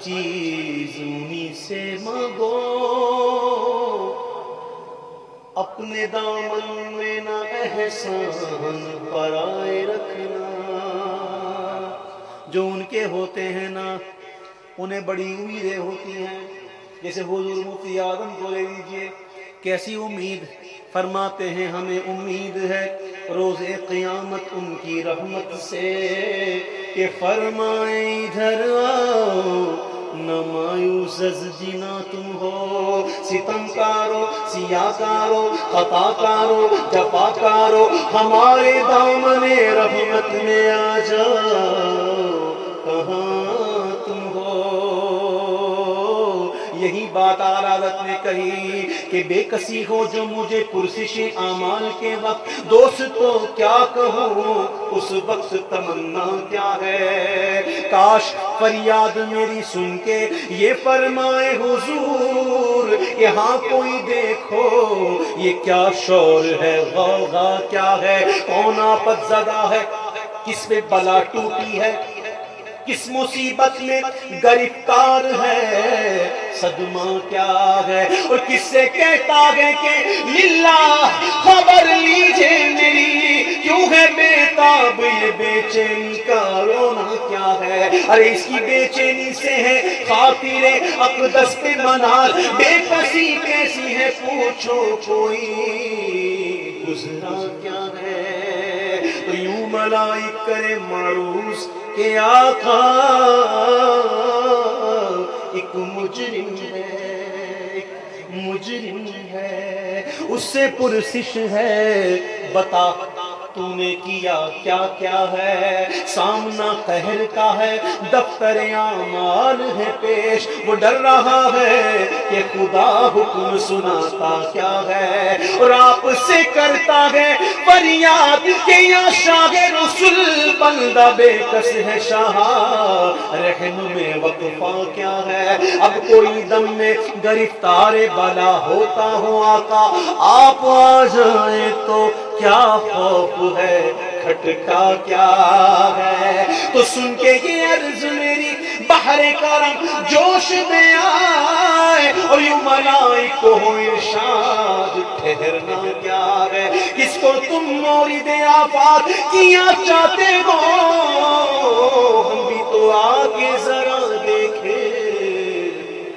چیز انہی سے مانگو۔ اپنے دامن میں نہ احسان پرائے رکھنا۔ جو ان کے ہوتے ہیں نا، انہیں بڑی امیدیں ہوتی ہیں۔ جیسے حضور مفتی آدم کو لے لیجیے۔ کیسی امید؟ فرماتے ہیں، ہمیں امید ہے روز قیامت ان کی رحمت سے کہ فرمائیں ادھر مایوس جینا تم ہو ستم کارو سیا کارو خطا کارو جفا کارو ہمارے دامن رحمت میں آ جاؤ۔ یہی بات عادت نے کہی کہ بے کسی ہو جو مجھے پرسش اعمال کے وقت دوست تو کیا کہوں؟ اس وقت تمنا کیا ہے؟ کاش فریاد میری سن کے یہ فرمائے حضور یہاں کوئی دیکھو، یہ کیا شور ہے، غوغا کیا ہے؟ کون آپت زدہ ہے؟ کس پہ بلا ٹوٹی ہے؟ کس مصیبت میں گرفتار ہے، صدمہ کیا ہے؟ اور کس سے کہتا ہے کہ للہ، خبر لیجیے میری، کیوں ہے بے تاب یہ بے چینی کا رونا کیا ہے؟ ارے اس کی بے چینی سے ہے خاطر اقدس پہ منار بے پسی کیسی ہے پوچھو کوئی؟ گزرا کیا ہے؟ تو یوں ملائک کرے معروض کہ آقا ایک مجرم ہے مجرم ہے۔ اس سے پرسش ہے، بتا تو نے کیا کیا کیا ہے؟ سامنا قہر کا ہے، دفتر اعمال ہے پیش۔ وہ ڈر رہا ہے کہ خدا حکم سناتا کیا ہے۔ اور آپ سے کرتا ہے، فریاد کہ یا شاہ رسول۔ بندہ بے کس ہے شاہ؟ رہن میں وقفہ کیا ہے؟ اب کوئی دم میں گرفتار بلا ہوتا ہوں آقا، آپ آ جائیں تو کیا خوف ہے؟ کھٹکا کیا ہے؟ تو سن کے یہ عرض میں بحر کرم جوش میں آئے اور یوں ملائک کو ہو ارشاد، ٹھہرنا کیا ہے؟ کس کو تم مورد آفات کیا چاہتے ہو؟ ہم بھی تو آگے ذرا دیکھے،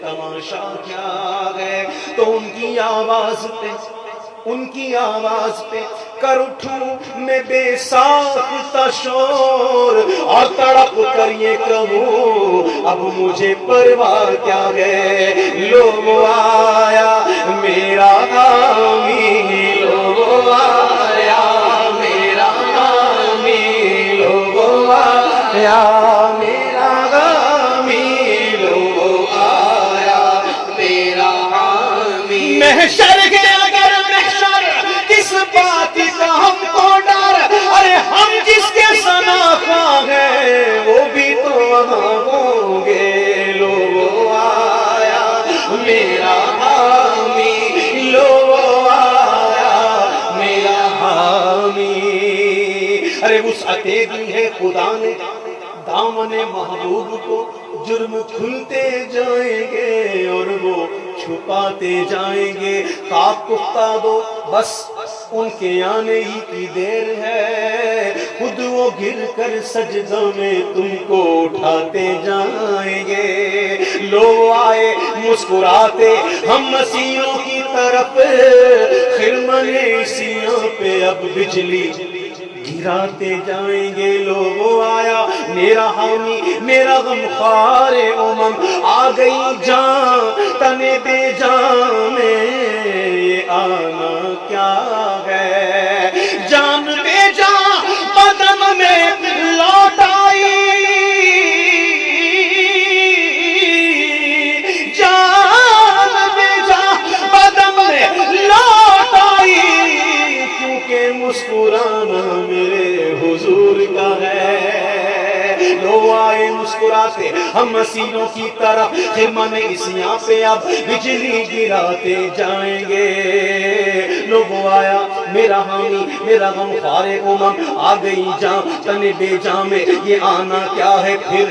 تماشا کیا ہے؟ تو ان کی آواز پہ ان کی آواز پہ کر اٹھوں میں بے ساختہ شور اور تڑپ کر یہ کہوں، اب مجھے پرواہ کیا ہے؟ لوگ آیا، میرا نامی، لوگ آیا، میرا نامی، لوگ آیا۔ ارے اس بھی ہے خدا نے۔ دامن محبوب کو جرم کھلتے جائیں گے اور وہ چھپاتے جائیں گے۔ کاپ کفتا دو، بس ان کے آنے ہی کی دیر ہے۔ خود وہ گر کر سجدوں میں تم کو اٹھاتے جائیں گے۔ لو آئے، مسکراتے، ہم مسیحوں کی طرف۔ خرمن سیوں پہ اب بجلی۔ گراتے جائیں گے لوگ آیا، میرا حامی میرا غم خار امم آ گئی جان، تنے بے جان۔ لو آئے مسکراتے ہم مسیحوں کی طرف خرمن اس یہاں پہ اب بجلی گراتے جائیں گے۔ لوگ آیا، میرا حامی، میرا غم خار امم آ گئی جان تن بے جان میں یہ آنا کیا ہے؟ پھر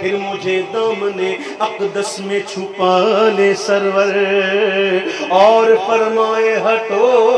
پھر مجھے دامن اقدس میں چھپا لے سرور اور فرمائے، ہٹو۔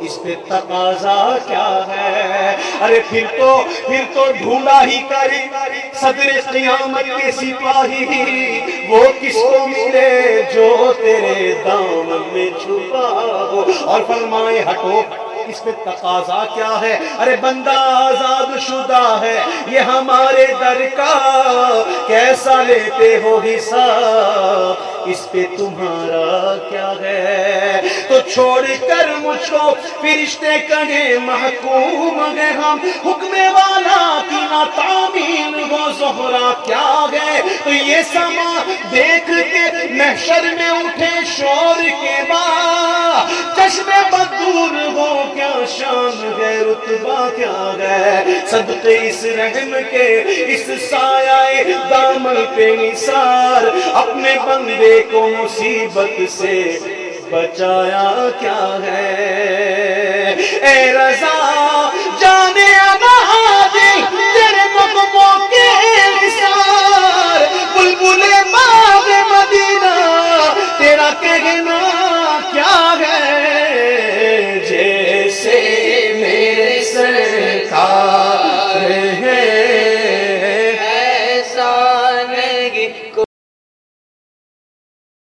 اس پہ تقاضا کیا ہے؟ ارے پھر تو پھر تو ڈھونڈا ہی کری صدر قیامت کے سپاہی وہ کس کو ملے جو تیرے دامن میں چھپا ہو؟ اور فرمائے، ہٹو، اس پہ تقاضا کیا ہے؟ ارے بندہ آزاد شدہ ہے، یہ ہمارے در کا۔ کیسا لیتے ہو حساب؟ اس پہ تمہارا کیا ہے؟ تو چھوڑ کر مجھ کو فرشتے کہے، محکوم گئے ہم، حکم والا کی نا تعمین وہ زہرا کیا گئے تو یہ سما دیکھ کے محشر میں اٹھے شور کے بعد چشم بدور ہو، کیا شان گئے رتبہ کیا گئے صدقے اس رحم کے، اس سایہ دامن پہ نثار، اپنے بندے کو مصیبت سے بچایا کیا ہے؟ اے رضا